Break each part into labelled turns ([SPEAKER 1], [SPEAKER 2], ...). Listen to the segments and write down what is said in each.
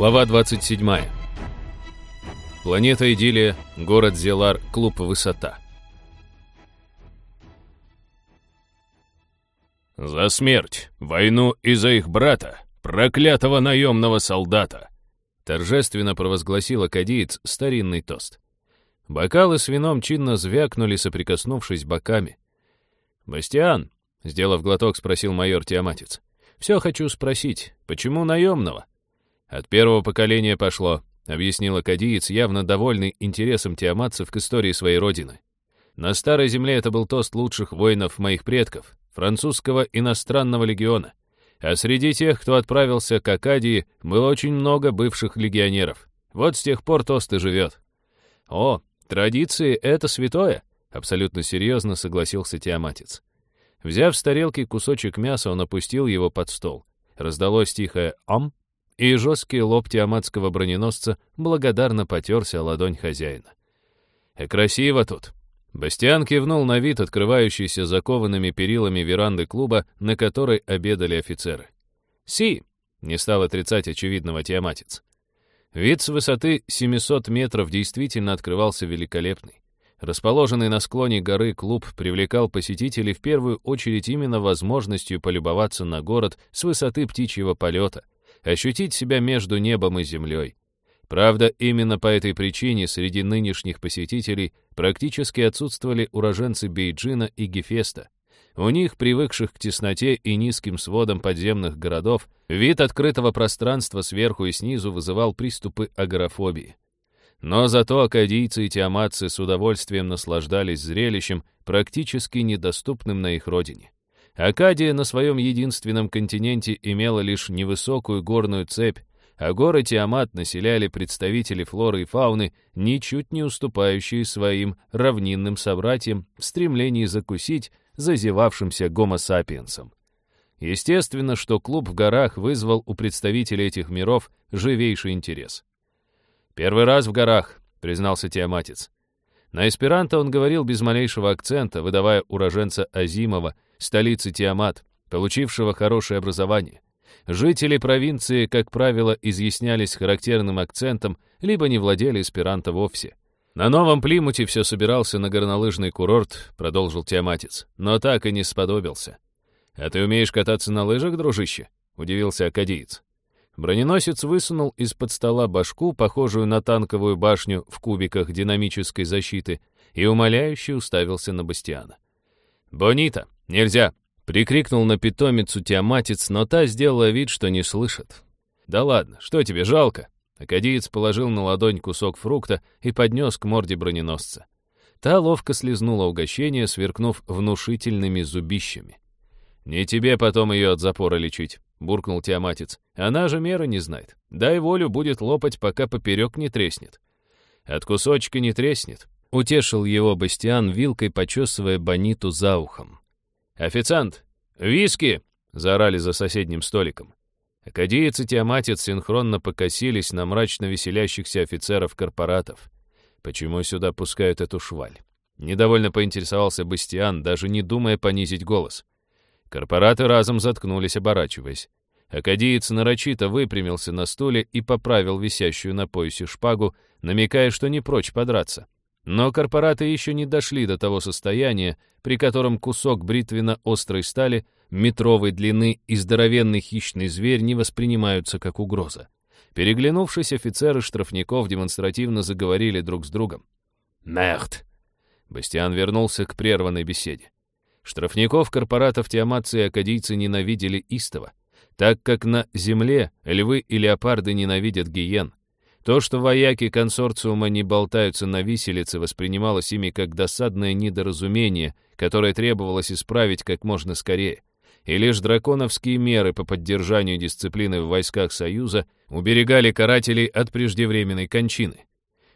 [SPEAKER 1] Глава 27. Планета Идиллия, город Зелар, клуб «Высота». «За смерть, войну и за их брата, проклятого наемного солдата!» торжественно провозгласил акадиец старинный тост. Бокалы с вином чинно звякнули, соприкоснувшись боками. «Бастиан», — сделав глоток, спросил майор Тиаматец, — «все хочу спросить, почему наемного?» «От первого поколения пошло», — объяснил Акадиец, явно довольный интересом тиаматцев к истории своей родины. «На Старой Земле это был тост лучших воинов моих предков, французского иностранного легиона. А среди тех, кто отправился к Акадии, было очень много бывших легионеров. Вот с тех пор тост и живет». «О, традиции — это святое», — абсолютно серьезно согласился Тиаматец. Взяв с тарелки кусочек мяса, он опустил его под стол. Раздалось тихое «ам», и жесткий лоб тиаматского броненосца благодарно потерся ладонь хозяина. «И «Э, красиво тут!» Бастиан кивнул на вид, открывающийся закованными перилами веранды клуба, на которой обедали офицеры. «Си!» — не стал отрицать очевидного тиаматец. Вид с высоты 700 метров действительно открывался великолепный. Расположенный на склоне горы клуб привлекал посетителей в первую очередь именно возможностью полюбоваться на город с высоты птичьего полета, ощутить себя между небом и землей. Правда, именно по этой причине среди нынешних посетителей практически отсутствовали уроженцы Бейджина и Гефеста. У них, привыкших к тесноте и низким сводам подземных городов, вид открытого пространства сверху и снизу вызывал приступы агорафобии. Но зато акадийцы и тиаматцы с удовольствием наслаждались зрелищем, практически недоступным на их родине. Акадия на своем единственном континенте имела лишь невысокую горную цепь, а горы Тиамат населяли представители флоры и фауны, ничуть не уступающие своим равнинным собратьям в стремлении закусить зазевавшимся гомо-сапиенсам. Естественно, что клуб в горах вызвал у представителей этих миров живейший интерес. «Первый раз в горах», — признался Тиаматец. На эсперанто он говорил без малейшего акцента, выдавая уроженца Азимова — столицы Тиамат, получившего хорошее образование. Жители провинции, как правило, изъяснялись характерным акцентом, либо не владели эсперанто вовсе. «На Новом Плимуте все собирался на горнолыжный курорт», — продолжил Тиаматец, но так и не сподобился. «А ты умеешь кататься на лыжах, дружище?» — удивился акадиец. Броненосец высунул из-под стола башку, похожую на танковую башню в кубиках динамической защиты, и умоляюще уставился на Бастиана. «Бонита, нельзя!» — прикрикнул на питомицу Тиаматец, но та сделала вид, что не слышит. «Да ладно, что тебе, жалко?» Акадиец положил на ладонь кусок фрукта и поднес к морде броненосца. Та ловко слезнула угощение, сверкнув внушительными зубищами. «Не тебе потом ее от запора лечить», — буркнул Тиаматец. «Она же меры не знает. Дай волю, будет лопать, пока поперек не треснет». «От кусочка не треснет», Утешил его Бастиан, вилкой почесывая Бониту за ухом. «Официант! Виски!» — заорали за соседним столиком. Акадеец и Тиаматец синхронно покосились на мрачно веселящихся офицеров корпоратов. Почему сюда пускают эту шваль? Недовольно поинтересовался Бастиан, даже не думая понизить голос. Корпораты разом заткнулись, оборачиваясь. Акадеец нарочито выпрямился на стуле и поправил висящую на поясе шпагу, намекая, что не прочь подраться. Но корпораты еще не дошли до того состояния, при котором кусок бритвенно-острой стали, метровой длины и здоровенный хищный зверь не воспринимаются как угроза. Переглянувшись, офицеры штрафников демонстративно заговорили друг с другом. «Мерт!» Бастиан вернулся к прерванной беседе. Штрафников корпоратов Тиаматцы и Акадийцы ненавидели истово, так как на земле львы и леопарды ненавидят гиен, то, что вояки консорциума не болтаются на виселице, воспринималось ими как досадное недоразумение, которое требовалось исправить как можно скорее. И лишь драконовские меры по поддержанию дисциплины в войсках Союза уберегали карателей от преждевременной кончины.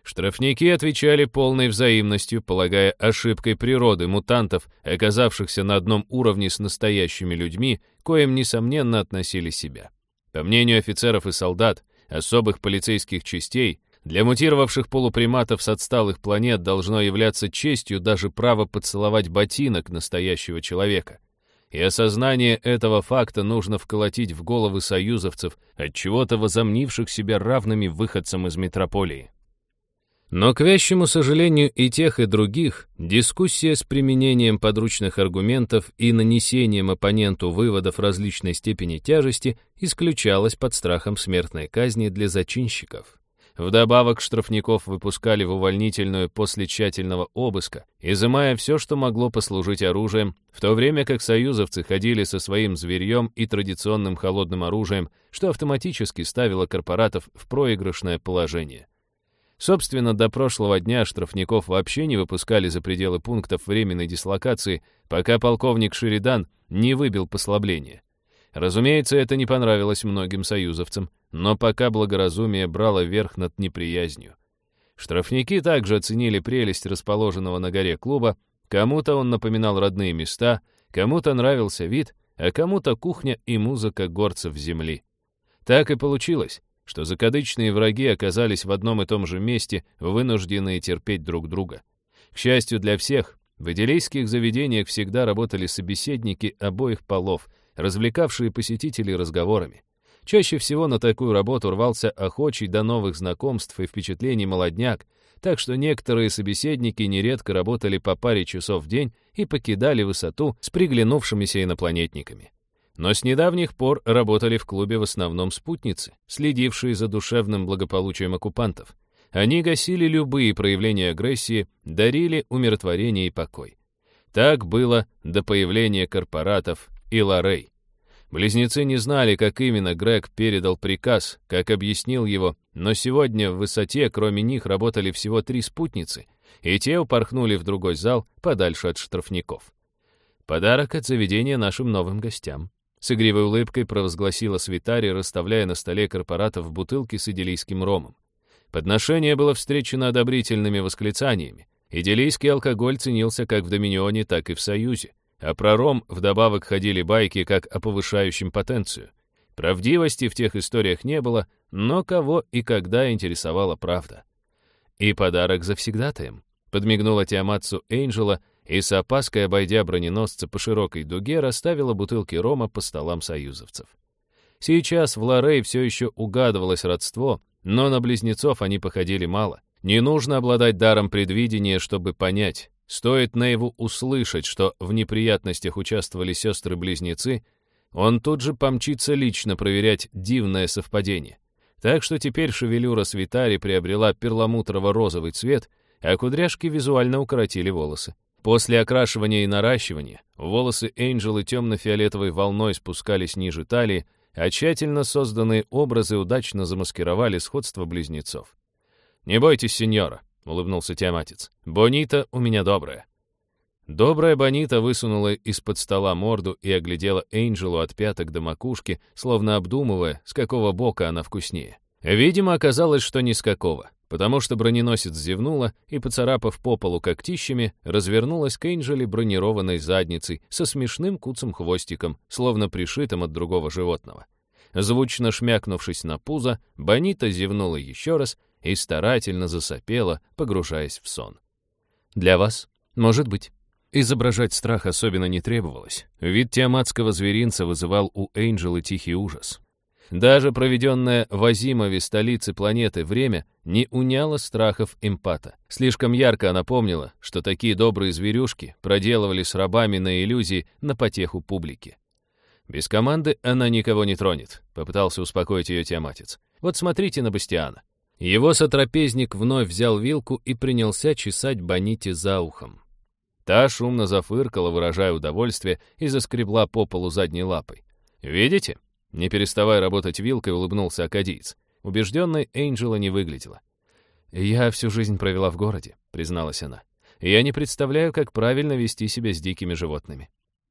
[SPEAKER 1] Штрафники отвечали полной взаимностью, полагая ошибкой природы мутантов, оказавшихся на одном уровне с настоящими людьми, коим, несомненно, относили себя. По мнению офицеров и солдат, особых полицейских частей, для мутировавших полуприматов с отсталых планет должно являться честью даже право поцеловать ботинок настоящего человека. и осознание этого факта нужно вколотить в головы союзовцев, от чего-то возомнивших себя равными выходцам из метрополии. Но, к вящему сожалению и тех, и других, дискуссия с применением подручных аргументов и нанесением оппоненту выводов различной степени тяжести исключалась под страхом смертной казни для зачинщиков. Вдобавок штрафников выпускали в увольнительную после тщательного обыска, изымая все, что могло послужить оружием, в то время как союзовцы ходили со своим зверьем и традиционным холодным оружием, что автоматически ставило корпоратов в проигрышное положение. Собственно, до прошлого дня штрафников вообще не выпускали за пределы пунктов временной дислокации, пока полковник Шеридан не выбил послабление. Разумеется, это не понравилось многим союзовцам, но пока благоразумие брало верх над неприязнью. Штрафники также оценили прелесть расположенного на горе клуба, кому-то он напоминал родные места, кому-то нравился вид, а кому-то кухня и музыка горцев земли. Так и получилось, что закадычные враги оказались в одном и том же месте, вынужденные терпеть друг друга. К счастью для всех, в идиллийских заведениях всегда работали собеседники обоих полов, развлекавшие посетителей разговорами. Чаще всего на такую работу рвался охочий до новых знакомств и впечатлений молодняк, так что некоторые собеседники нередко работали по паре часов в день и покидали высоту с приглянувшимися инопланетниками. Но с недавних пор работали в клубе в основном спутницы, следившие за душевным благополучием оккупантов. Они гасили любые проявления агрессии, дарили умиротворение и покой. Так было до появления корпоратов и Лорей. Близнецы не знали, как именно Грег передал приказ, как объяснил его, но сегодня в высоте, кроме них, работали всего три спутницы, и те упорхнули в другой зал, подальше от штрафников. Подарок от заведения нашим новым гостям. С игривой улыбкой провозгласила Свитари, расставляя на столе корпоратов бутылки с идиллийским ромом. Подношение было встречено одобрительными восклицаниями. Идиллийский алкоголь ценился как в Доминионе, так и в Союзе. А про ром вдобавок ходили байки, как о повышающем потенцию. Правдивости в тех историях не было, но кого и когда интересовала правда. И подарок завсегдатаем. Подмигнула Тиаматсу Эйнджела и с опаской, обойдя броненосца по широкой дуге, расставила бутылки рома по столам союзовцев. Сейчас в Лорей все еще угадывалось родство, но на близнецов они походили мало. Не нужно обладать даром предвидения, чтобы понять. Стоит Нейву услышать, что в неприятностях участвовали сестры-близнецы, он тут же помчится лично проверять дивное совпадение. Так что теперь шевелюра Свитари приобрела перламутрово-розовый цвет, а кудряшки визуально укоротили волосы. После окрашивания и наращивания волосы Энджелы темно-фиолетовой волной спускались ниже талии, а тщательно созданные образы удачно замаскировали сходство близнецов. «Не бойтесь, сеньора», — улыбнулся Тиаматец. «Бонита у меня добрая». Добрая Бонита высунула из-под стола морду и оглядела Эйнджелу от пяток до макушки, словно обдумывая, с какого бока она вкуснее. Видимо, оказалось, что ни с какого, потому что броненосец зевнула и, поцарапав по полу когтищами, развернулась к Эйнджеле бронированной задницей со смешным куцым-хвостиком, словно пришитым от другого животного. Звучно шмякнувшись на пузо, Бонита зевнула еще раз и старательно засопела, погружаясь в сон. «Для вас? Может быть». Изображать страх особенно не требовалось. Вид тиаматского зверинца вызывал у Эйнджела тихий ужас. Даже проведенное в Азимове столице планеты время не уняло страхов эмпата. Слишком ярко она помнила, что такие добрые зверюшки проделывали с рабами на иллюзии на потеху публики. «Без команды она никого не тронет», — попытался успокоить ее Тиаматец. «Вот смотрите на Бастиана. Его сотрапезник вновь взял вилку и принялся чесать Боните за ухом. Та шумно зафыркала, выражая удовольствие, и заскребла по полу задней лапой. «Видите?» Не переставая работать вилкой, улыбнулся акадиец. Убежденной Эйнджела не выглядела. «Я всю жизнь провела в городе», — призналась она. «Я не представляю, как правильно вести себя с дикими животными».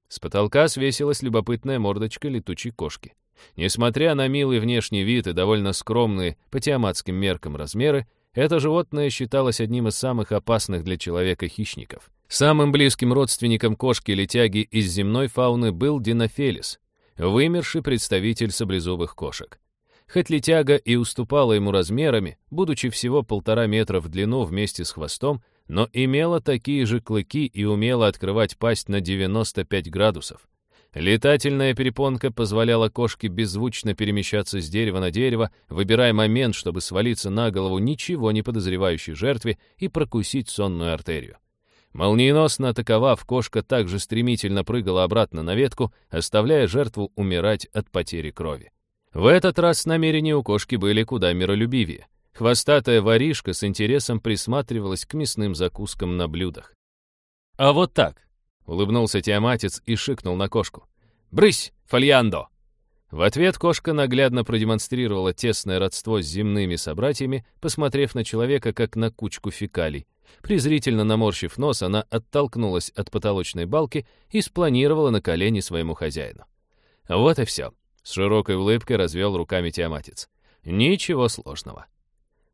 [SPEAKER 1] С потолка свесилась любопытная мордочка летучей кошки. Несмотря на милый внешний вид и довольно скромные по тиаматским меркам размеры, это животное считалось одним из самых опасных для человека хищников. Самым близким родственником кошки-летяги из земной фауны был Динофелис, вымерший представитель саблезубых кошек. Хоть летяга и уступала ему размерами, будучи всего полтора метра в длину вместе с хвостом, но имела такие же клыки и умела открывать пасть на 95 градусов. Летательная перепонка позволяла кошке беззвучно перемещаться с дерева на дерево, выбирая момент, чтобы свалиться на голову ничего не подозревающей жертве и прокусить сонную артерию. Молниеносно атаковав, кошка также стремительно прыгала обратно на ветку, оставляя жертву умирать от потери крови. В этот раз намерения у кошки были куда миролюбивее. Хвостатая воришка с интересом присматривалась к мясным закускам на блюдах. «А вот так!» — улыбнулся Тиаматец и шикнул на кошку. «Брысь, фольяндо!» В ответ кошка наглядно продемонстрировала тесное родство с земными собратьями, посмотрев на человека как на кучку фекалий. Презрительно наморщив нос, она оттолкнулась от потолочной балки и спланировала на колени своему хозяину. Вот и все. С широкой улыбкой развел руками Тиаматец. Ничего сложного.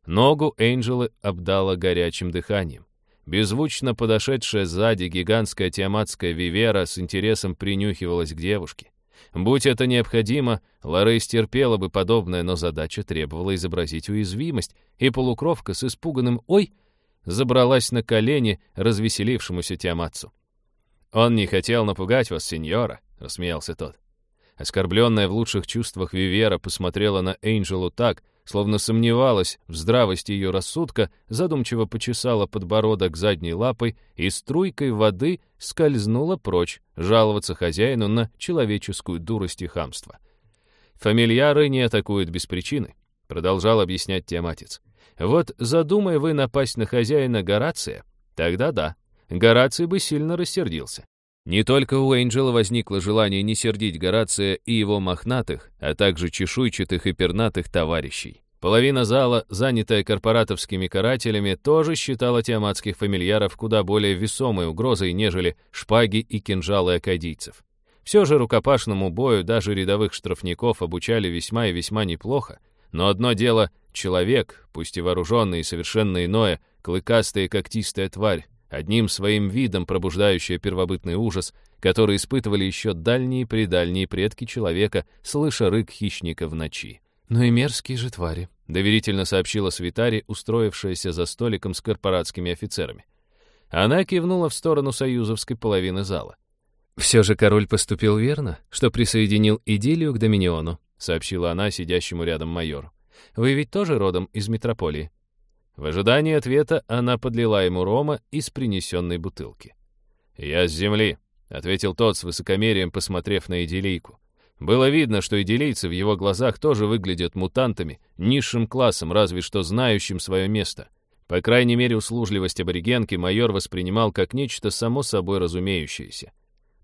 [SPEAKER 1] Ногу Энджелы обдала горячим дыханием. Беззвучно подошедшая сзади гигантская тиаматская вивера с интересом принюхивалась к девушке. Будь это необходимо, Лорей стерпела бы подобное, но задача требовала изобразить уязвимость, и полукровка с испуганным «Ой!» Забралась на колени развеселившемуся Тиаматцу. «Он не хотел напугать вас, сеньора», — рассмеялся тот. Оскорбленная в лучших чувствах Вивера посмотрела на Энджелу так, словно сомневалась в здравости ее рассудка, задумчиво почесала подбородок задней лапой и струйкой воды скользнула прочь, жаловаться хозяину на человеческую дурость и хамство. «Фамильяры не атакуют без причины», — продолжал объяснять Тиаматец. «Вот задумай вы напасть на хозяина Горация, тогда да, Гораций бы сильно рассердился. Не только у Энджела возникло желание не сердить Горация и его мохнатых, а также чешуйчатых и пернатых товарищей. Половина зала, занятая корпоратовскими карателями, тоже считала тиаматских фамильяров куда более весомой угрозой, нежели шпаги и кинжалы акадийцев. Все же рукопашному бою даже рядовых штрафников обучали весьма и весьма неплохо, но одно дело — человек, пусть и вооруженный и совершенно иное, клыкастая и когтистая тварь, одним своим видом пробуждающая первобытный ужас, который испытывали еще дальние-предальние предки человека, слыша рык хищника в ночи. «Ну и мерзкие же твари», — доверительно сообщила Свитари, устроившаяся за столиком с корпоратскими офицерами. Она кивнула в сторону союзовской половины зала. «Все же король поступил верно, что присоединил идиллию к Доминиону», сообщила она сидящему рядом майору. «Вы ведь тоже родом из метрополии?» В ожидании ответа она подлила ему рома из принесенной бутылки. «Я с земли», — ответил тот с высокомерием, посмотрев на идиллийку. Было видно, что идиллийцы в его глазах тоже выглядят мутантами, низшим классом, разве что знающим свое место. По крайней мере, услужливость аборигенки майор воспринимал как нечто само собой разумеющееся.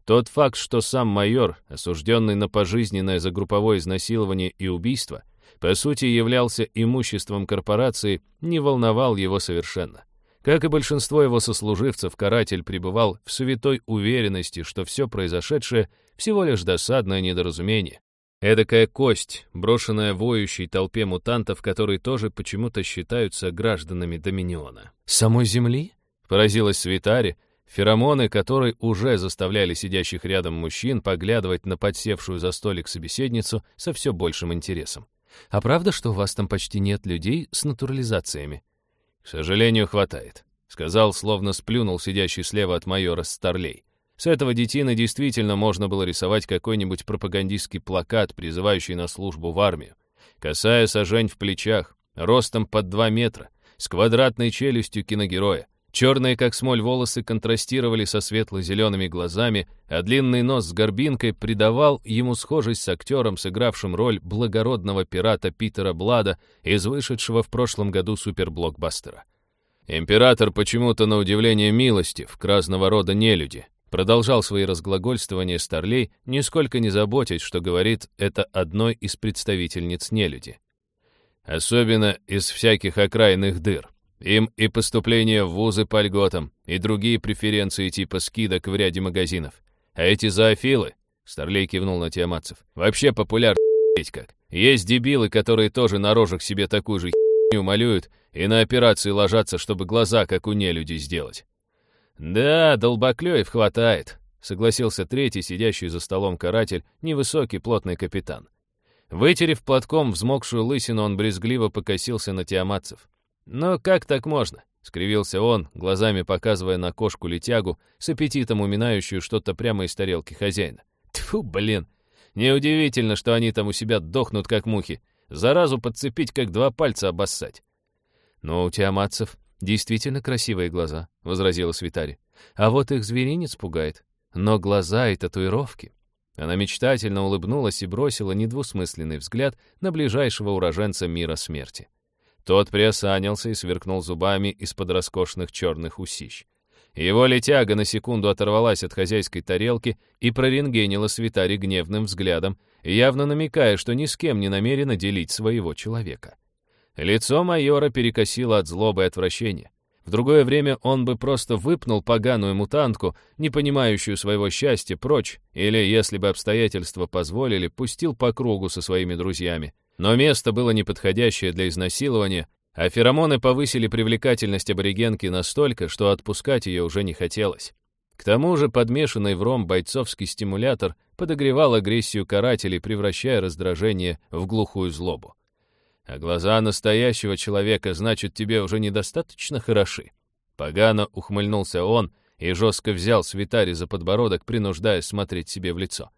[SPEAKER 1] Тот факт, что сам майор, осужденный на пожизненное за групповое изнасилование и убийство, по сути являлся имуществом корпорации, не волновал его совершенно. Как и большинство его сослуживцев, каратель пребывал в святой уверенности, что все произошедшее — всего лишь досадное недоразумение. Эдакая кость, брошенная воющей толпе мутантов, которые тоже почему-то считаются гражданами Доминиона. «Самой Земли?» — поразилась Свитари, феромоны которой уже заставляли сидящих рядом мужчин поглядывать на подсевшую за столик собеседницу со все большим интересом. А правда, что у вас там почти нет людей с натурализациями? К сожалению, хватает, сказал, словно сплюнул сидящий слева от майора Старлей. С этого детины действительно можно было рисовать какой-нибудь пропагандистский плакат, призывающий на службу в армию. Косая сажень в плечах, ростом под два метра, с квадратной челюстью киногероя. Черные, как смоль, волосы контрастировали со светло-зелеными глазами, а длинный нос с горбинкой придавал ему схожесть с актером, сыгравшим роль благородного пирата Питера Блада из вышедшего в прошлом году суперблокбастера. Император почему-то на удивление милостив к разного рода нелюди, продолжал свои разглагольствования Старлей, нисколько не заботясь, что говорит это одной из представительниц нелюди. Особенно из всяких окраинных дыр. Им и поступление в вузы по льготам, и другие преференции типа скидок в ряде магазинов. А эти зоофилы, Старлей кивнул на Тиаматцев, вообще популярны как. Есть дебилы, которые тоже на рожах себе такую же херню малюют и на операции ложатся, чтобы глаза, как у нелюдей, сделать. Да, долбоклёев хватает, согласился третий, сидящий за столом каратель, невысокий плотный капитан. Вытерев платком взмокшую лысину, он брезгливо покосился на Тиаматцев. «Но как так можно?» — скривился он, глазами показывая на кошку-летягу, с аппетитом уминающую что-то прямо из тарелки хозяина. Фу, блин. Неудивительно, что они там у себя дохнут, как мухи. Заразу подцепить, как два пальца обоссать. Но у тиаматцев действительно красивые глаза, — возразила Свитари. А вот их зверинец пугает. Но глаза и татуировки... Она мечтательно улыбнулась и бросила недвусмысленный взгляд на ближайшего уроженца мира смерти. Тот приосанился и сверкнул зубами из-под роскошных черных усищ. Его летяга на секунду оторвалась от хозяйской тарелки и прорентгенила свитари гневным взглядом, явно намекая, что ни с кем не намерена делить своего человека. Лицо майора перекосило от злобы и отвращения. В другое время он бы просто выпнул поганую мутантку, не понимающую своего счастья, прочь, или, если бы обстоятельства позволили, пустил по кругу со своими друзьями. Но место было неподходящее для изнасилования, а феромоны повысили привлекательность аборигенки настолько, что отпускать ее уже не хотелось. К тому же подмешанный в ром бойцовский стимулятор подогревал агрессию карателей, превращая раздражение в глухую злобу. А глаза настоящего человека, значит, тебе уже недостаточно хороши. Погано ухмыльнулся он и жестко взял свитари за подбородок, принуждая смотреть себе в лицо.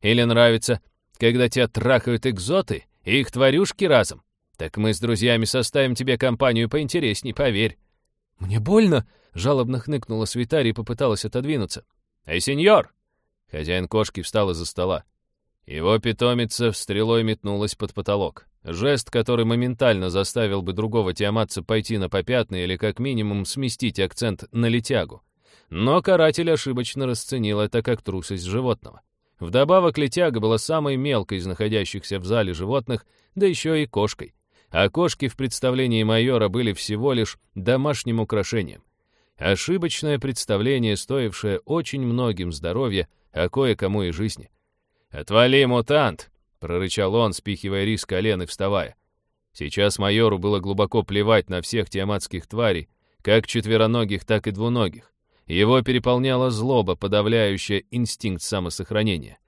[SPEAKER 1] Или нравится, когда тебя трахают экзоты их тварюшки разом? Так мы с друзьями составим тебе компанию поинтересней, поверь». «Мне больно!» — жалобно хныкнула Свитари и попыталась отодвинуться. «Эй, сеньор!» Хозяин кошки встал из-за стола. Его питомица стрелой метнулась под потолок. Жест, который моментально заставил бы другого тиаматца пойти на попятный или как минимум сместить акцент на летягу. Но каратель ошибочно расценил это как трусость животного. Вдобавок летяга была самой мелкой из находящихся в зале животных, да еще и кошкой а кошки в представлении майора были всего лишь домашним украшением. Ошибочное представление, стоившее очень многим здоровья, а кое-кому и жизни. «Отвали, мутант!» — прорычал он, спихивая рис колен и вставая. Сейчас майору было глубоко плевать на всех тиаматских тварей, как четвероногих, так и двуногих. Его переполняла злоба, подавляющая инстинкт самосохранения.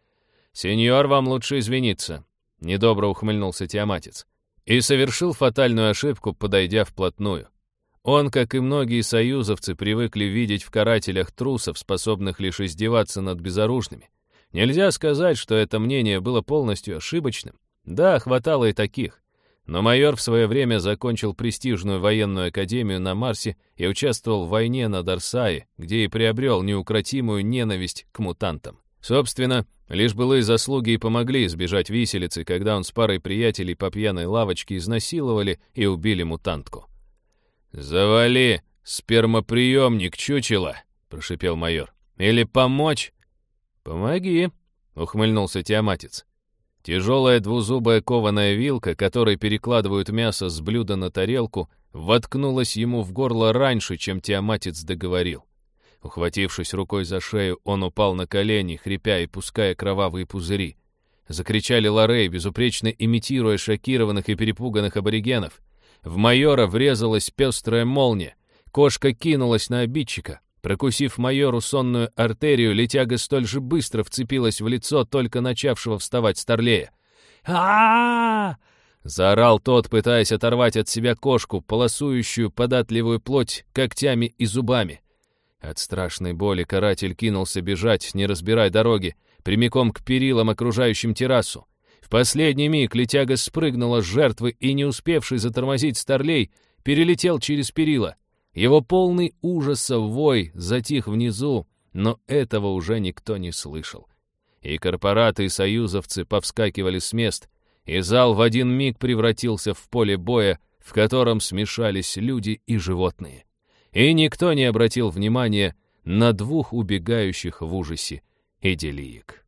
[SPEAKER 1] «Сеньор, вам лучше извиниться», — недобро ухмыльнулся тиаматец и совершил фатальную ошибку, подойдя вплотную. Он, как и многие союзовцы, привыкли видеть в карателях трусов, способных лишь издеваться над безоружными. Нельзя сказать, что это мнение было полностью ошибочным. Да, хватало и таких. Но майор в свое время закончил престижную военную академию на Марсе и участвовал в войне на Дарсае, где и приобрел неукротимую ненависть к мутантам. Собственно, Лишь былые заслуги и помогли избежать виселицы, когда он с парой приятелей по пьяной лавочке изнасиловали и убили мутантку. «Завали, спермоприемник, чучело!» — прошипел майор. «Или помочь?» «Помоги!» — ухмыльнулся Тиаматец. Тяжелая двузубая кованая вилка, которой перекладывают мясо с блюда на тарелку, воткнулась ему в горло раньше, чем Тиаматец договорил. Ухватившись рукой за шею, он упал на колени, хрипя и пуская кровавые пузыри. Закричали Лорей, безупречно имитируя шокированных и перепуганных аборигенов. В майора врезалась пестрая молния. Кошка кинулась на обидчика. Прокусив майору сонную артерию, летяга столь же быстро вцепилась в лицо только начавшего вставать старлея. а Заорал тот, пытаясь оторвать от себя кошку, полосующую податливую плоть когтями и зубами. От страшной боли каратель кинулся бежать, не разбирая дороги, прямиком к перилам, окружающим террасу. В последний миг летяга спрыгнула с жертвы и, не успевший затормозить старлей, перелетел через перила. Его полный ужаса вой затих внизу, но этого уже никто не слышал. И корпораты и союзовцы повскакивали с мест, и зал в один миг превратился в поле боя, в котором смешались люди и животные и никто не обратил внимания на двух убегающих в ужасе идиллиек.